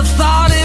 I thought it